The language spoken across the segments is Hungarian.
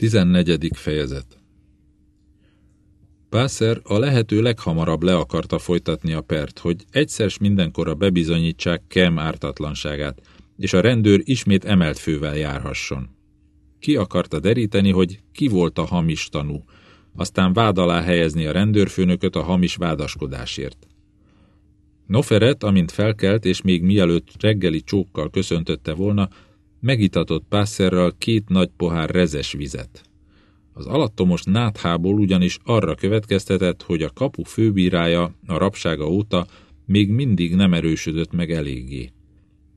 14. fejezet Pászer a lehető leghamarabb le akarta folytatni a pert, hogy egyszer mindenkorra bebizonyítsák Kem ártatlanságát, és a rendőr ismét emelt fővel járhasson. Ki akarta deríteni, hogy ki volt a hamis tanú, aztán vád alá helyezni a rendőrfőnököt a hamis vádaskodásért. Noferet, amint felkelt, és még mielőtt reggeli csókkal köszöntötte volna, megitatott pászerral két nagy pohár rezes vizet. Az alattomos náthából ugyanis arra következtetett, hogy a kapu főbírája a rabsága óta még mindig nem erősödött meg eléggé.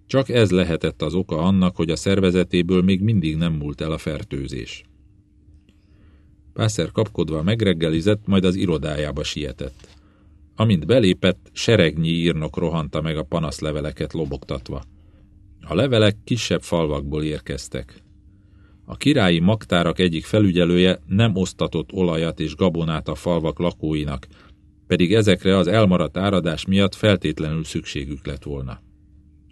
Csak ez lehetett az oka annak, hogy a szervezetéből még mindig nem múlt el a fertőzés. Pászer kapkodva megreggelizett, majd az irodájába sietett. Amint belépett, seregnyi írnok rohanta meg a panaszleveleket lobogtatva. A levelek kisebb falvakból érkeztek. A királyi magtárak egyik felügyelője nem osztatott olajat és gabonát a falvak lakóinak, pedig ezekre az elmaradt áradás miatt feltétlenül szükségük lett volna.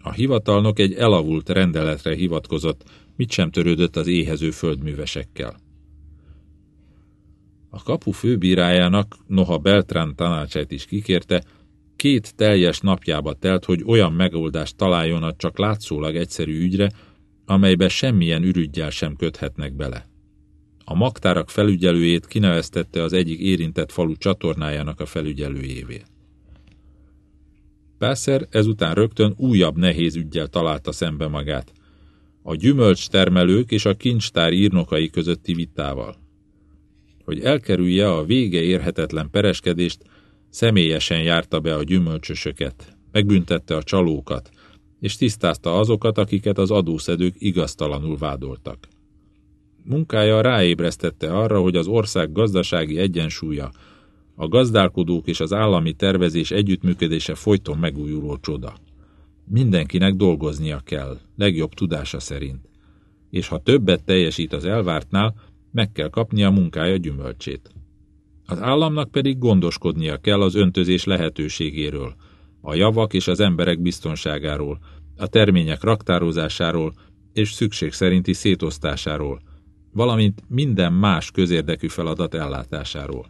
A hivatalnok egy elavult rendeletre hivatkozott, mit sem törődött az éhező földművesekkel. A kapu főbírájának, noha Beltrán tanácsát is kikérte, két teljes napjába telt, hogy olyan megoldást találjon a csak látszólag egyszerű ügyre, amelybe semmilyen ürügyjel sem köthetnek bele. A magtárak felügyelőjét kineveztette az egyik érintett falu csatornájának a felügyelőjévé. Pászer ezután rögtön újabb nehéz ügyjel találta szembe magát, a gyümölcs termelők és a kincstár írnokai közötti vitával. Hogy elkerülje a vége érhetetlen pereskedést, Személyesen járta be a gyümölcsösöket, megbüntette a csalókat, és tisztázta azokat, akiket az adószedők igaztalanul vádoltak. Munkája ráébresztette arra, hogy az ország gazdasági egyensúlya, a gazdálkodók és az állami tervezés együttműködése folyton megújuló csoda. Mindenkinek dolgoznia kell, legjobb tudása szerint. És ha többet teljesít az elvártnál, meg kell kapnia a munkája gyümölcsét. Az államnak pedig gondoskodnia kell az öntözés lehetőségéről, a javak és az emberek biztonságáról, a termények raktározásáról és szükség szerinti szétosztásáról, valamint minden más közérdekű feladat ellátásáról.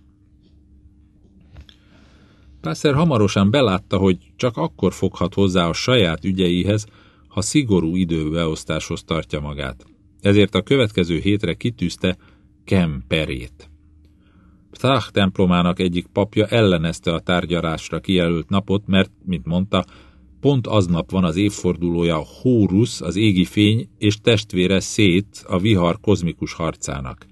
Pászer hamarosan belátta, hogy csak akkor foghat hozzá a saját ügyeihez, ha szigorú időbeosztáshoz tartja magát. Ezért a következő hétre kitűzte Kem perét. Ptah templomának egyik papja ellenezte a tárgyalásra kijelölt napot, mert, mint mondta, pont aznap van az évfordulója Hórusz, az égi fény, és testvére Szét, a vihar kozmikus harcának.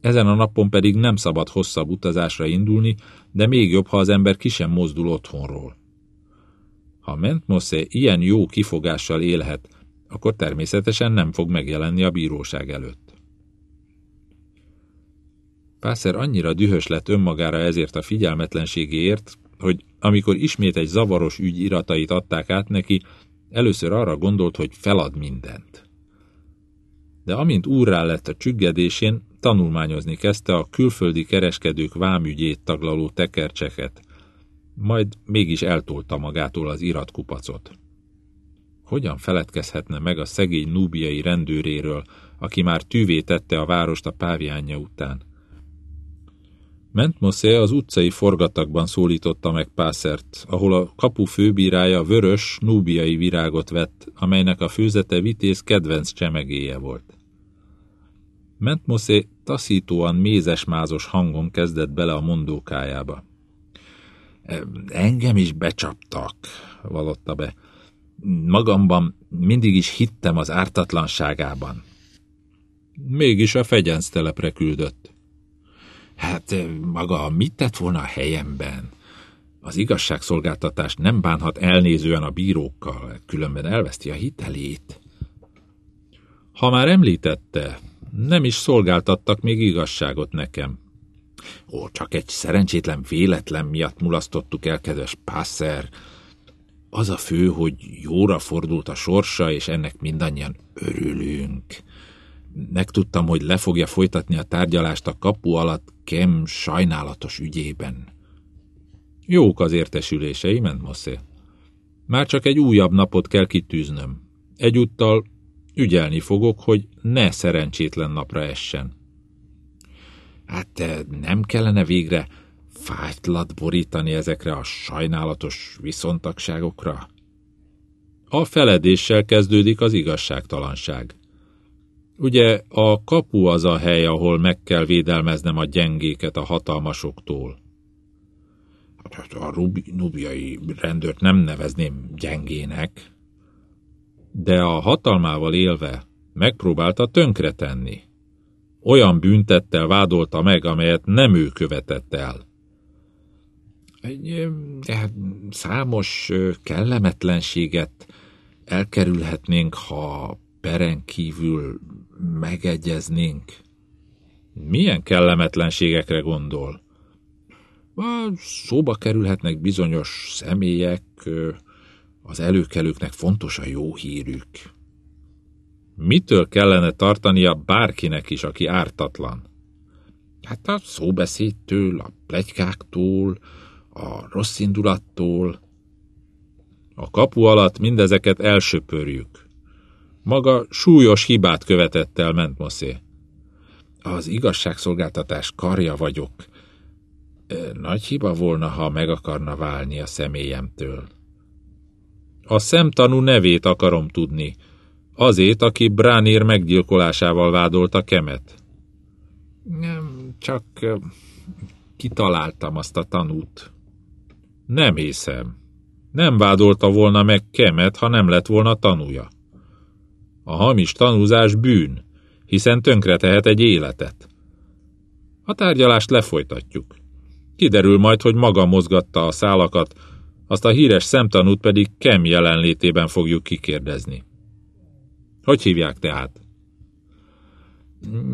Ezen a napon pedig nem szabad hosszabb utazásra indulni, de még jobb, ha az ember ki sem mozdul otthonról. Ha Mentmosze ilyen jó kifogással élhet, akkor természetesen nem fog megjelenni a bíróság előtt. Pászer annyira dühös lett önmagára ezért a figyelmetlenségéért, hogy amikor ismét egy zavaros ügy iratait adták át neki, először arra gondolt, hogy felad mindent. De amint úrrá lett a csüggedésén, tanulmányozni kezdte a külföldi kereskedők vámügyét taglaló tekercseket, majd mégis eltolta magától az iratkupacot. Hogyan feledkezhetne meg a szegény núbiai rendőréről, aki már tűvé tette a várost a páviánja után? Mentmoszé az utcai forgatakban szólította meg Pászert, ahol a kapu főbírája vörös, núbiai virágot vett, amelynek a főzete vitéz kedvenc csemegéje volt. Mentmoszé taszítóan mézesmázos hangon kezdett bele a mondókájába. Engem is becsaptak, valotta be. Magamban mindig is hittem az ártatlanságában. Mégis a fegyenctelepre küldött. Hát maga mit tett volna a helyemben? Az igazságszolgáltatás nem bánhat elnézően a bírókkal, különben elveszti a hitelét. Ha már említette, nem is szolgáltattak még igazságot nekem. Ó, csak egy szerencsétlen véletlen miatt mulasztottuk el, kedves Pászer. Az a fő, hogy jóra fordult a sorsa, és ennek mindannyian örülünk. Megtudtam, hogy le fogja folytatni a tárgyalást a kapu alatt Kem sajnálatos ügyében. Jók az értesülései, ment Mosszé. Már csak egy újabb napot kell kitűznöm. Egyúttal ügyelni fogok, hogy ne szerencsétlen napra essen. Hát nem kellene végre fájtlat borítani ezekre a sajnálatos viszontagságokra? A feledéssel kezdődik az igazságtalanság. Ugye a kapu az a hely, ahol meg kell védelmeznem a gyengéket a hatalmasoktól. Hát a rubi, nubiai rendőrt nem nevezném gyengének, de a hatalmával élve megpróbálta tönkretenni. Olyan büntettel vádolta meg, amelyet nem ő követett el. Egy, hát, számos kellemetlenséget elkerülhetnénk, ha peren kívül megegyeznénk. Milyen kellemetlenségekre gondol? Szóba kerülhetnek bizonyos személyek, az előkelőknek fontos a jó hírük. Mitől kellene tartania bárkinek is, aki ártatlan? Hát a szóbeszédtől, a plegykáktól, a rossz indulattól. A kapu alatt mindezeket elsöpörjük. Maga súlyos hibát követett el Mentmoszé. Az igazságszolgáltatás karja vagyok. Nagy hiba volna, ha meg akarna válni a személyemtől. A szemtanú nevét akarom tudni. Azét, aki Bránér meggyilkolásával vádolta Kemet. Nem, csak kitaláltam azt a tanút. Nem hiszem. Nem vádolta volna meg Kemet, ha nem lett volna tanúja. A hamis tanúzás bűn, hiszen tönkretehet egy életet. A tárgyalást lefolytatjuk. Kiderül majd, hogy maga mozgatta a szálakat, azt a híres szemtanút pedig Kem jelenlétében fogjuk kikérdezni. Hogy hívják tehát?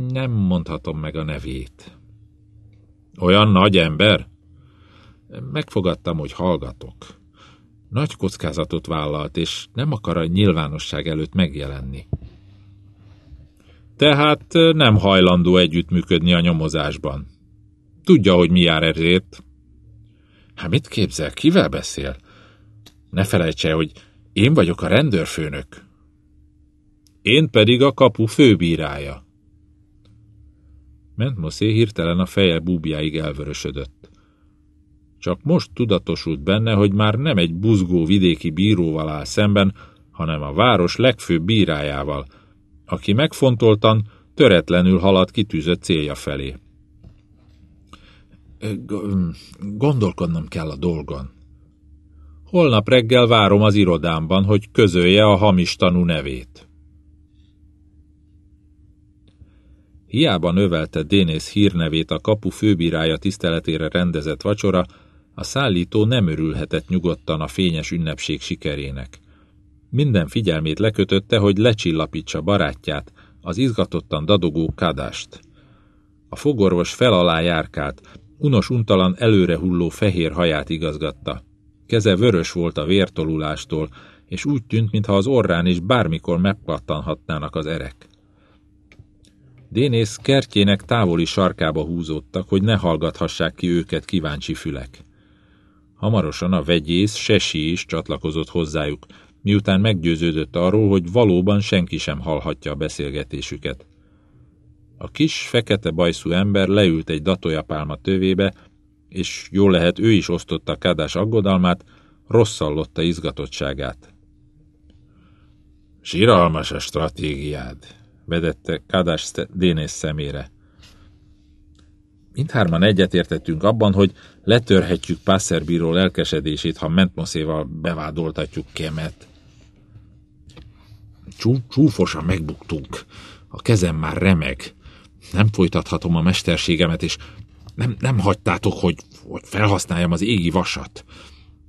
Nem mondhatom meg a nevét. Olyan nagy ember? Megfogadtam, hogy hallgatok. Nagy kockázatot vállalt, és nem akar a nyilvánosság előtt megjelenni. Tehát nem hajlandó együttműködni a nyomozásban. Tudja, hogy mi jár ezért. Hát mit képzel, kivel beszél? Ne felejtse, hogy én vagyok a rendőrfőnök. Én pedig a kapu főbírája. Mentmoszé hirtelen a feje búbjáig elvörösödött. Csak most tudatosult benne, hogy már nem egy buzgó vidéki bíróval áll szemben, hanem a város legfőbb bírájával, aki megfontoltan, töretlenül halad kitűzött célja felé. Gondolkodnom kell a dolgon. Holnap reggel várom az irodámban, hogy közölje a hamis tanú nevét. Hiába növelte Dénész hírnevét a kapu főbírája tiszteletére rendezett vacsora, a szállító nem örülhetett nyugodtan a fényes ünnepség sikerének. Minden figyelmét lekötötte, hogy lecsillapítsa barátját, az izgatottan dadogó kadást. A fogorvos fel alá járkált, unos untalan előre hulló fehér haját igazgatta. Keze vörös volt a vértolulástól, és úgy tűnt, mintha az orrán is bármikor megpattanhatnának az erek. Dénész kertjének távoli sarkába húzódtak, hogy ne hallgathassák ki őket kíváncsi fülek. Hamarosan a vegyész Sesi is csatlakozott hozzájuk, miután meggyőződött arról, hogy valóban senki sem hallhatja a beszélgetésüket. A kis, fekete bajszú ember leült egy datójapálma tövébe, és jól lehet ő is osztotta Kádás aggodalmát, rosszallotta izgatottságát. Siralmas a stratégiád, vedette Kádás Dénész szemére. Mindhárman egyetértettünk abban, hogy letörhetjük Passerbíró lelkesedését, ha Mentmoszéval bevádoltatjuk Kemet. Csú, csúfosan megbuktunk. A kezem már remeg. Nem folytathatom a mesterségemet, és nem, nem hagytátok, hogy, hogy felhasználjam az égi vasat.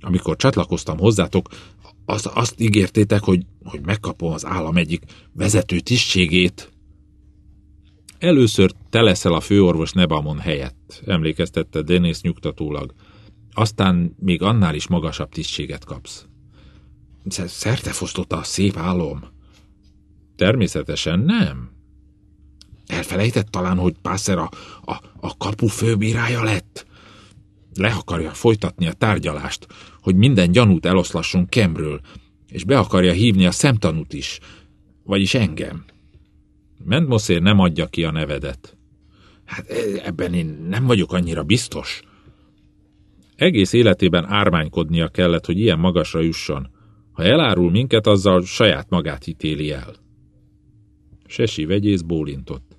Amikor csatlakoztam hozzátok, azt, azt ígértétek, hogy, hogy megkapom az állam egyik vezető tisztségét. Először te leszel a főorvos Nebamon helyett, emlékeztette Denis nyugtatólag. Aztán még annál is magasabb tisztséget kapsz. Szerte fosztotta a szép álom. Természetesen nem. Elfelejtett talán, hogy Pászer a, a, a kapu főbírája lett? Le akarja folytatni a tárgyalást, hogy minden gyanút eloszlasson Kemről, és be akarja hívni a szemtanút is, vagyis engem. Mentmoszér nem adja ki a nevedet. Hát e, ebben én nem vagyok annyira biztos. Egész életében ármánykodnia kellett, hogy ilyen magasra jusson. Ha elárul minket, azzal saját magát ítéli el. Sesi vegyész bólintott.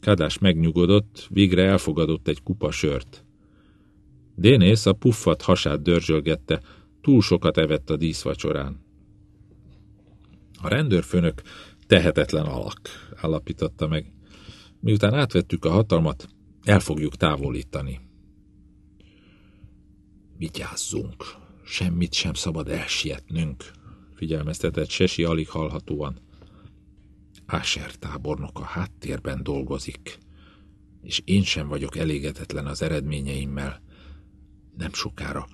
Kádás megnyugodott, végre elfogadott egy kupa sört. Dénész a puffat hasát dörzsölgette, túl sokat evett a díszvacsorán. A rendőrfőnök tehetetlen alak, állapította meg. Miután átvettük a hatalmat, el fogjuk távolítani. Vigyázzunk, semmit sem szabad elsietnünk, figyelmeztetett Sesi alig hallhatóan. Áser tábornok a háttérben dolgozik, és én sem vagyok elégedetlen az eredményeimmel. Nem sokára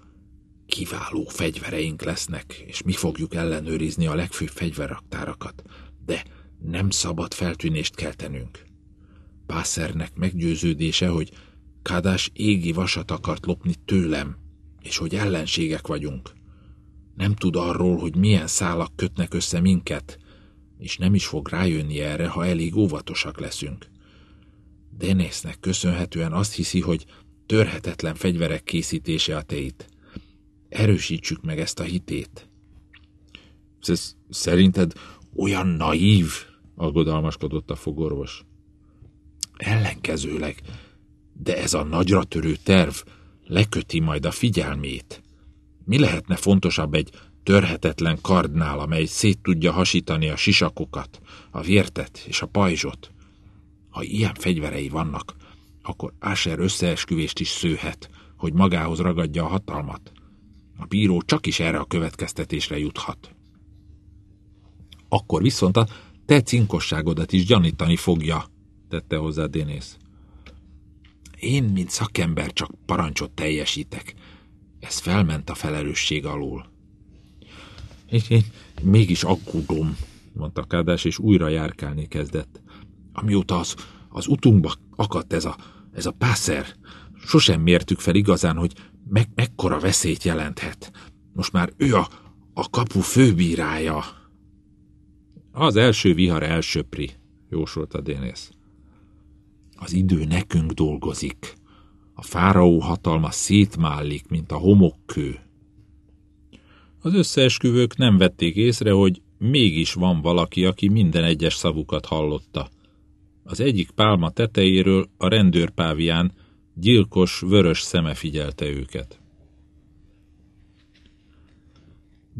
kiváló fegyvereink lesznek, és mi fogjuk ellenőrizni a legfőbb fegyverraktárakat, de nem szabad feltűnést keltenünk. Pászernek meggyőződése, hogy Kádás égi vasat akart lopni tőlem, és hogy ellenségek vagyunk. Nem tud arról, hogy milyen szálak kötnek össze minket, és nem is fog rájönni erre, ha elég óvatosak leszünk. Denésznek köszönhetően azt hiszi, hogy törhetetlen fegyverek készítése a tét. Erősítsük meg ezt a hitét. Ez szerinted olyan naív? aggodalmaskodott a fogorvos. Ellenkezőleg, de ez a nagyra törő terv leköti majd a figyelmét. Mi lehetne fontosabb egy törhetetlen kardnál, amely szét tudja hasítani a sisakokat, a vértet és a pajzsot? Ha ilyen fegyverei vannak, akkor Asher összeesküvést is szőhet, hogy magához ragadja a hatalmat. A bíró csak is erre a következtetésre juthat. Akkor viszont a te cinkosságodat is gyanítani fogja, tette hozzá Dénész. Én, mint szakember, csak parancsot teljesítek. Ez felment a felelősség alól. Én, én mégis aggódom, mondta Kádás, és újra járkálni kezdett. Amióta az, az utunkba akadt ez a, ez a pászer, sosem mértük fel igazán, hogy meg, mekkora veszélyt jelenthet. Most már ő a, a kapu főbírája. Az első vihar elsöpri, jósolta Dénész. Az idő nekünk dolgozik. A fáraó hatalma szétmállik, mint a homokkő. Az összeesküvők nem vették észre, hogy mégis van valaki, aki minden egyes szavukat hallotta. Az egyik pálma tetejéről a rendőrpávián gyilkos, vörös szeme figyelte őket.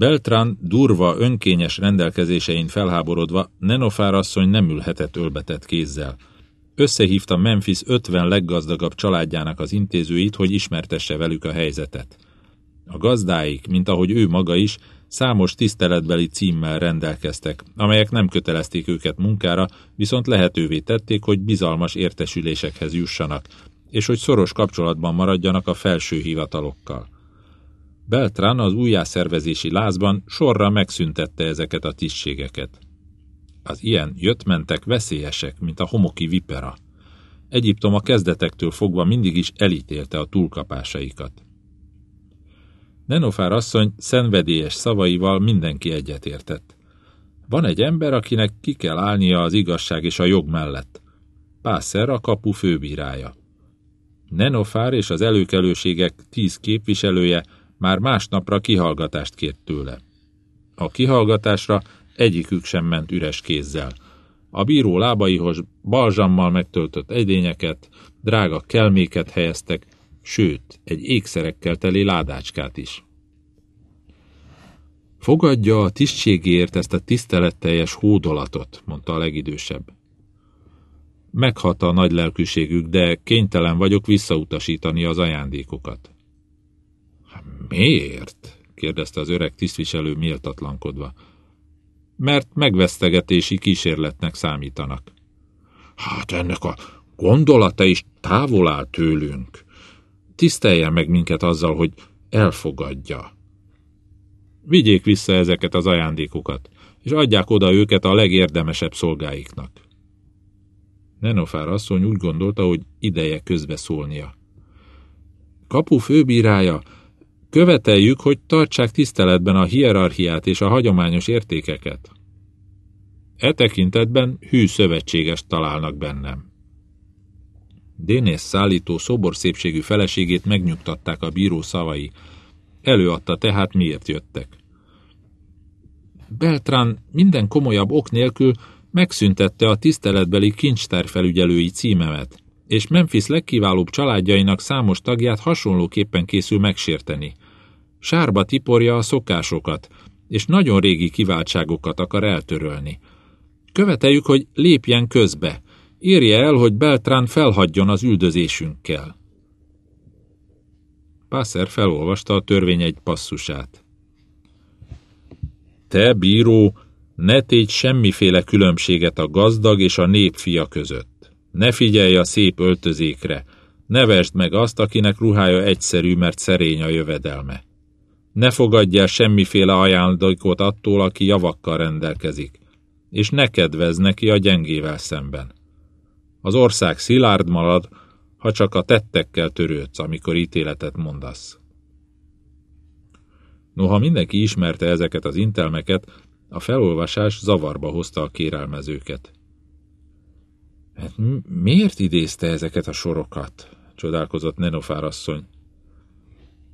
Beltran durva, önkényes rendelkezésein felháborodva Nenofár asszony nem ülhetett ölbetett kézzel. Összehívta Memphis 50 leggazdagabb családjának az intézőit, hogy ismertesse velük a helyzetet. A gazdáik, mint ahogy ő maga is, számos tiszteletbeli címmel rendelkeztek, amelyek nem kötelezték őket munkára, viszont lehetővé tették, hogy bizalmas értesülésekhez jussanak, és hogy szoros kapcsolatban maradjanak a felső hivatalokkal. Beltrán az újjászervezési lázban sorra megszüntette ezeket a tisztségeket. Az ilyen jött-mentek veszélyesek, mint a homoki vipera. Egyiptom a kezdetektől fogva mindig is elítélte a túlkapásaikat. Nenofár asszony szenvedélyes szavaival mindenki egyetértett. Van egy ember, akinek ki kell állnia az igazság és a jog mellett. Pászer a kapu főbírája. Nenofár és az előkelőségek tíz képviselője már másnapra kihallgatást kért tőle. A kihallgatásra egyikük sem ment üres kézzel. A bíró lábaihoz balzsammal megtöltött edényeket, drága kelméket helyeztek, sőt, egy ékszerekkel teli ládácskát is. Fogadja a tisztségért ezt a tiszteletteljes hódolatot, mondta a legidősebb. Meghat a nagy lelkűségük, de kénytelen vagyok visszautasítani az ajándékokat. Miért? kérdezte az öreg tisztviselő méltatlankodva. Mert megvesztegetési kísérletnek számítanak. Hát ennek a gondolata is távol áll tőlünk. Tiszteljen meg minket azzal, hogy elfogadja. Vigyék vissza ezeket az ajándékokat, és adják oda őket a legérdemesebb szolgáiknak. Nenofár asszony úgy gondolta, hogy ideje közbeszólnia. Kapu főbírája, követeljük, hogy tartsák tiszteletben a hierarchiát és a hagyományos értékeket. E tekintetben hű szövetséges találnak bennem. Dénész szállító szépségű feleségét megnyugtatták a bíró szavai. Előadta tehát, miért jöttek. Beltrán minden komolyabb ok nélkül megszüntette a tiszteletbeli kincstárfelügyelői címemet, és Memphis legkiválóbb családjainak számos tagját hasonlóképpen készül megsérteni. Sárba tiporja a szokásokat, és nagyon régi kiváltságokat akar eltörölni. Követeljük, hogy lépjen közbe, írja el, hogy Beltrán felhagyjon az üldözésünkkel. Pászer felolvasta a törvény egy passzusát. Te, bíró, ne tégy semmiféle különbséget a gazdag és a nép fia között. Ne figyelj a szép öltözékre, ne vesd meg azt, akinek ruhája egyszerű, mert szerény a jövedelme. Ne fogadj semmiféle ajándékot attól, aki javakkal rendelkezik, és ne kedvez neki a gyengével szemben. Az ország szilárd marad, ha csak a tettekkel törődsz, amikor ítéletet mondasz. Noha mindenki ismerte ezeket az intelmeket, a felolvasás zavarba hozta a kérelmezőket. Hát miért idézte ezeket a sorokat? csodálkozott Nenofár asszony.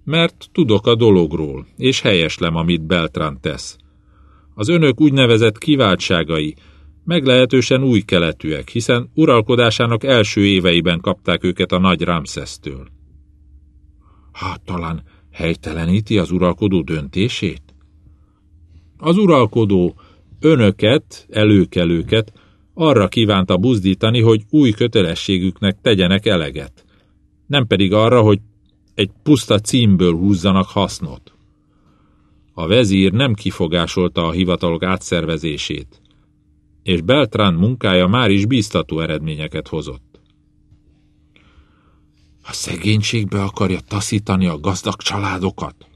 Mert tudok a dologról, és helyeslem, amit Beltrán tesz. Az önök úgynevezett kiváltságai meglehetősen új keletűek, hiszen uralkodásának első éveiben kapták őket a nagy Ramszesztől. Hát talán helyteleníti az uralkodó döntését? Az uralkodó önöket, előkelőket arra kívánta buzdítani, hogy új kötelességüknek tegyenek eleget, nem pedig arra, hogy egy puszta címből húzzanak hasznot. A vezír nem kifogásolta a hivatalok átszervezését, és Beltrán munkája már is bíztató eredményeket hozott. A szegénységbe akarja taszítani a gazdag családokat?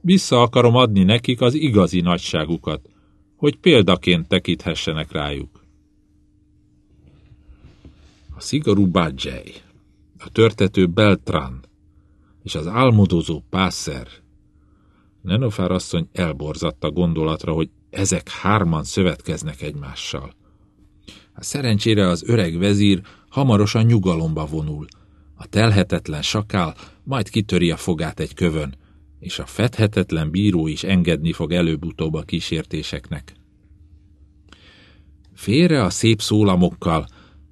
Vissza akarom adni nekik az igazi nagyságukat, hogy példaként tekinthessenek rájuk. A szigorú Badzsely, a törtető Beltran és az álmodozó Pászer. Nenofár asszony elborzatta gondolatra, hogy ezek hárman szövetkeznek egymással. A szerencsére az öreg vezír hamarosan nyugalomba vonul. A telhetetlen sakál majd kitöri a fogát egy kövön, és a fedhetetlen bíró is engedni fog előbb-utóbb a kísértéseknek. Félre a szép szólamokkal,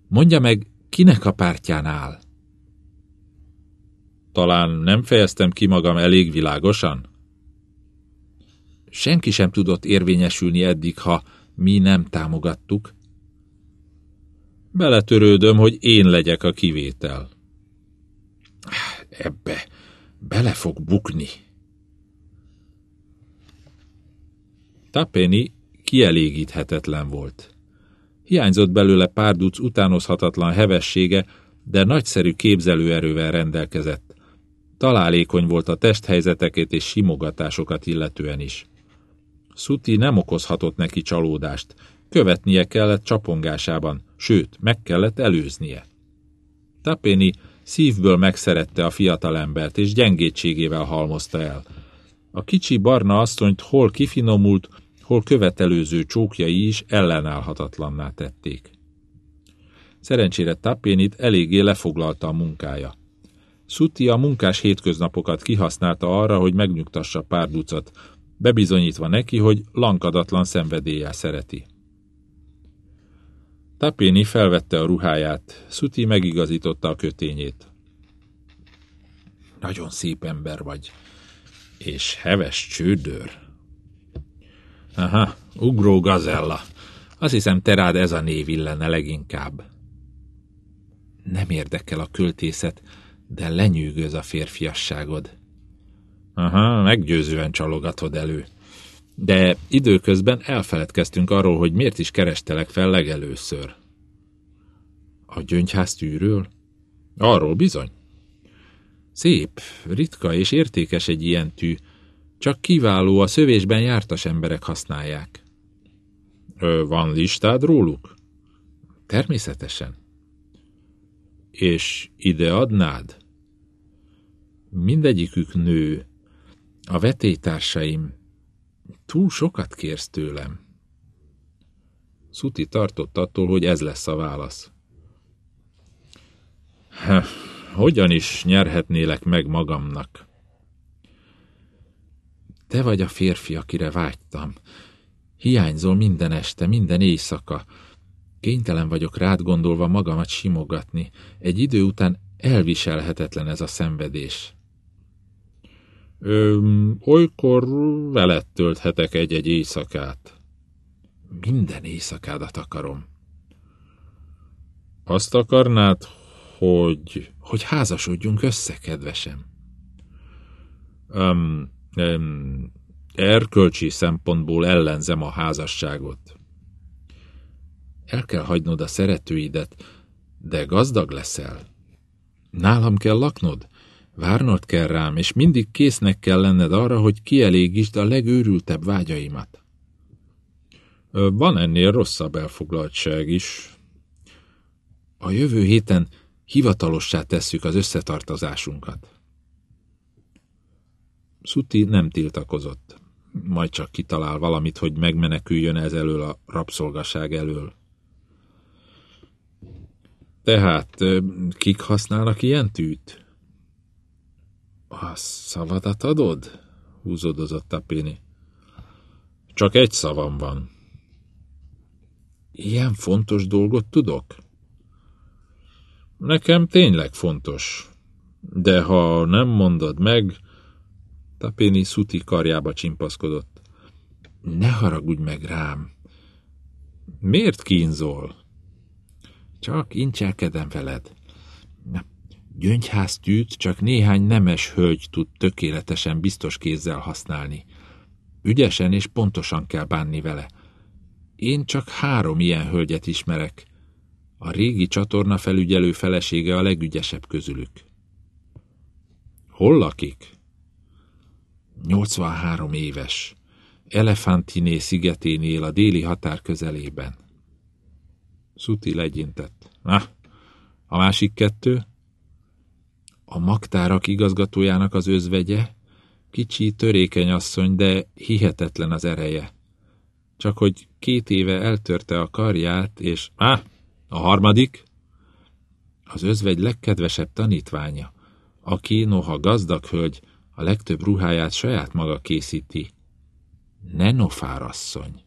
mondja meg, kinek a pártján áll? Talán nem fejeztem ki magam elég világosan? Senki sem tudott érvényesülni eddig, ha mi nem támogattuk. Beletörődöm, hogy én legyek a kivétel. Ebbe bele fog bukni. Tapeni kielégíthetetlen volt. Hiányzott belőle pár duc utánozhatatlan hevessége, de nagyszerű képzelőerővel rendelkezett. Találékony volt a testhelyzeteket és simogatásokat illetően is. Szuti nem okozhatott neki csalódást, követnie kellett csapongásában, sőt, meg kellett előznie. Tapeni szívből megszerette a fiatalembert, és gyengétségével halmozta el. A kicsi barna asszonyt hol kifinomult, hol követelőző csókjai is ellenállhatatlanná tették. Szerencsére Tapénit eléggé lefoglalta a munkája. Szuti a munkás hétköznapokat kihasználta arra, hogy megnyugtassa pár ducat, bebizonyítva neki, hogy lankadatlan szenvedéllyel szereti. Tapéni felvette a ruháját, Szuti megigazította a kötényét. Nagyon szép ember vagy, és heves csődör. Aha, ugró gazella. Azt hiszem, te rád ez a név illene leginkább. Nem érdekel a költészet, de lenyűgöz a férfiasságod. Aha, meggyőzően csalogatod elő. De időközben elfeledkeztünk arról, hogy miért is kerestelek fel legelőször. A gyöngyház tűről? Arról bizony. Szép, ritka és értékes egy ilyen tű, csak kiváló a szövésben jártas emberek használják. Ö, van listád róluk? Természetesen. És ide adnád? Mindegyikük nő, a vetétársaim, túl sokat kérsz tőlem. Szuti tartott attól, hogy ez lesz a válasz. Hogyan is nyerhetnélek meg magamnak? Te vagy a férfi, akire vágytam. Hiányzol minden este, minden éjszaka. Kénytelen vagyok rád gondolva magamat simogatni. Egy idő után elviselhetetlen ez a szenvedés. Ö, olykor veled tölthetek egy-egy éjszakát. Minden éjszakádat akarom. Azt akarnád, hogy... Hogy házasodjunk össze, kedvesem. Um, um, erkölcsi szempontból ellenzem a házasságot. El kell hagynod a szeretőidet, de gazdag leszel. Nálam kell laknod, várnod kell rám, és mindig késznek kell lenned arra, hogy kielégítsd a legőrültebb vágyaimat. Van ennél rosszabb elfoglaltság is. A jövő héten hivatalossá tesszük az összetartozásunkat. Szuti nem tiltakozott, majd csak kitalál valamit, hogy megmeneküljön ez elől a rabszolgaság elől. Tehát kik használnak ilyen tűt? A szavadat adod? húzódozott Tapini. Csak egy szavam van. Ilyen fontos dolgot tudok? Nekem tényleg fontos. De ha nem mondod meg... Tapéni Szuti karjába csimpaszkodott. Ne haragudj meg rám. Miért kínzol? Csak incselkedem veled. Gyöngyház tűt csak néhány nemes hölgy tud tökéletesen biztos kézzel használni. Ügyesen és pontosan kell bánni vele. Én csak három ilyen hölgyet ismerek. A régi csatorna felügyelő felesége a legügyesebb közülük. Hol lakik? 83 éves. Elefantiné szigetén él a déli határ közelében. Szuti legyintett. Na, a másik kettő? A magtárak igazgatójának az özvegye, kicsi, törékeny asszony, de hihetetlen az ereje. Csak hogy két éve eltörte a karját, és... Á, a harmadik? Az özvegy legkedvesebb tanítványa, aki, noha gazdag hölgy, a legtöbb ruháját saját maga készíti. Nenofár asszony.